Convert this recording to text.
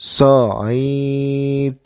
so'idan